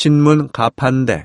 신문 가판대.